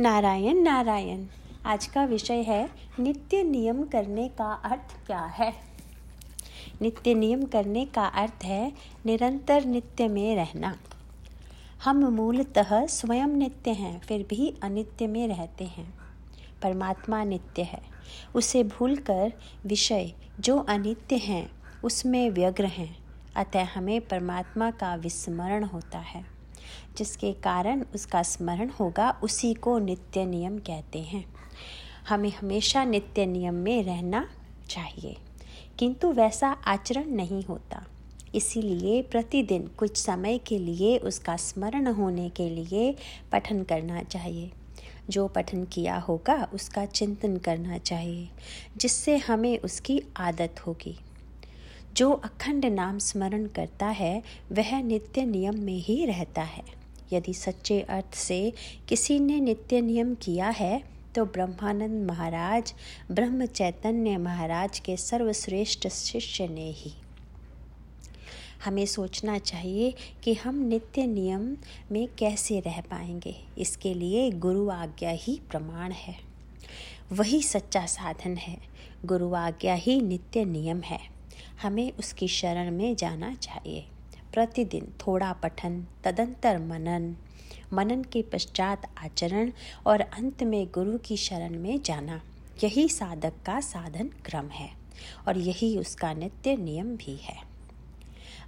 नारायण नारायण। आज का विषय है, नित्य नियम करने का अर्थ क्या है? नित्य नियम करने का अर्थ है, निरंतर नित्य में रहना। हम मूलतः स्वयं नित्य हैं, फिर भी अनित्य में रहते हैं। परमात्मा नित्य है। उसे भूलकर विषय जो अनित्य हैं, उसमें व्यग्र हैं। अतः हमें परमात्मा का विस्मरण होता है। जिसके कारण उसका स्मरण होगा, उसी को नित्य नियम कहते हैं। हमें हमेशा नित्य नियम में रहना चाहिए। किंतु वैसा आचरण नहीं होता। इसीलिए प्रतिदिन कुछ समय के लिए उसका स्मरण होने के लिए पठन करना चाहिए। जो पठन किया होगा, उसका चिंतन करना चाहिए, जिससे हमें उसकी आदत होगी। जो अखंड नाम स्मरण करता है, वह नित्य नियम में ही रहता है। यदि सच्चे अर्थ से किसी ने नित्य नियम किया है तो ब्रह्मानंद महाराज, ब्रह्म चैतन्य महाराज के सर्वश्रेष्ठ शिष्य ने ही। हमें सोचना चाहिए कि हम नित्य नियम में कैसे रह पाएँगे। इसके लिए गुरु आज्ञा ही प्रमाण है। वही सच्चा साधन है। गुरु आज्ञा ही नित्य नियम है। हमें उसकी शरण में जाना चाहिए। प्रतिदिन थोड़ा पठन, तदंतर मनन। मनन के पश्चात आचरण और अंत में गुरु की शरण में जाना। यही साधक का साधन क्रम है और यही उसका नित्य नियम भी है।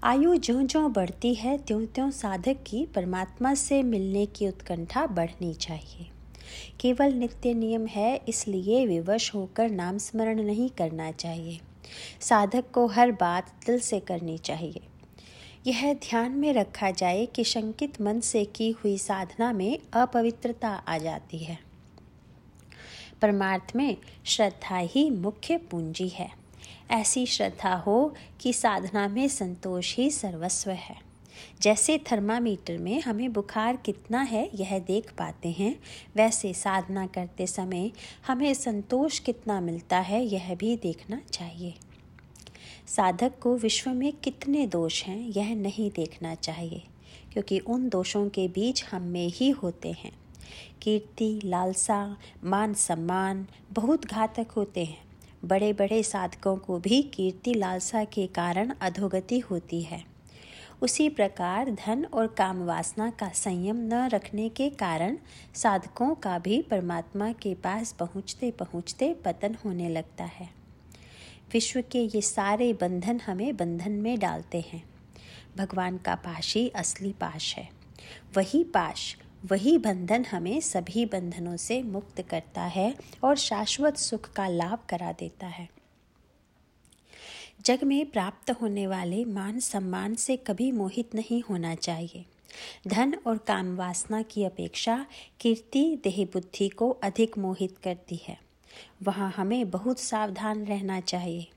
आयु ज्यों ज्यों बढ़ती है त्यों त्यों साधक की परमात्मा से मिलने की उत्कंठा बढ़नी चाहिए। केवल नित्य नियम है, इसलिए विवश होकर नाम स्मरण नहीं करना चाहिए। साधक को हर बात दिल से करनी चाहिए। यह ध्यान में रखा जाए कि शंकित मन से की हुई साधना में अपवित्रता आ जाती है। परमार्थ में श्रद्धा ही मुख्य पूंजी है। ऐसी श्रद्धा हो कि साधना में संतोष ही सर्वस्व है। जैसे थर्मामीटर में हमें बुखार कितना है, यह देख पाते हैं। वैसे साधना करते समय हमें संतोष कितना मिलता है, यह भी देखना चाहिए। साधक को विश्व में कितने दोष हैं, यह नहीं देखना चाहिए, क्योंकि उन दोषों के बीच हम में ही होते हैं। कीर्ति, लालसा, मान सम्मान बहुत घातक होते हैं। बड़े बड़े साधकों को भी कीर्ति, लालसा के कारण अधोगति होती है। उसी प्रकार धन और काम वासना का संयम न रखने के कारण साधकों का भी परमात्मा के पास पहुँचते पहुँचते पतन होने लगता है। विश्व के ये सारे बंधन हमें बंधन में डालते हैं। भगवान का पाश ही असली पाश है। वही पाश, वही बंधन हमें सभी बंधनों से मुक्त करता है और शाश्वत सुख का लाभ करा देता है। जग में प्राप्त होने वाले मान सम्मान से कभी मोहित नहीं होना चाहिए। धन और काम वासना की अपेक्षा कीर्ति, देह बुद्धि को अधिक मोहित करती है। वहाँ हमें बहुत सावधान रहना चाहिए।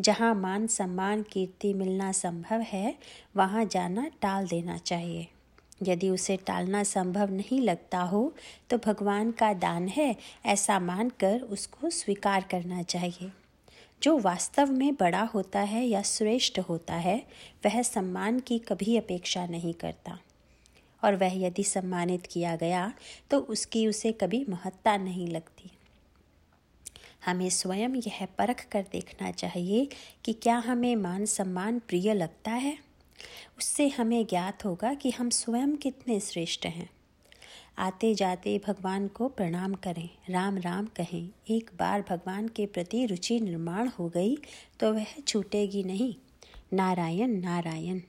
जहाँ मान सम्मान, कीर्ति मिलना संभव है, वहाँ जाना टाल देना चाहिए। यदि उसे टालना संभव नहीं लगता हो तो भगवान का दान है ऐसा मानकर उसको स्वीकार करना चाहिए। जो वास्तव में बड़ा होता है या श्रेष्ठ होता है, वह सम्मान की कभी अपेक्षा नहीं करता। और वह यदि सम्मानित किया गया तो उसकी उसे कभी महत्ता नहीं लगती। हमें स्वयं यह परख कर देखना चाहिए कि क्या हमें मान सम्मान प्रिय लगता है। उससे हमें ज्ञात होगा कि हम स्वयं कितने श्रेष्ठ हैं। आते जाते भगवान को प्रणाम करें। राम राम कहें। एक बार भगवान के प्रति रुचि निर्माण हो गई तो वह छूटेगी नहीं। नारायण नारायण।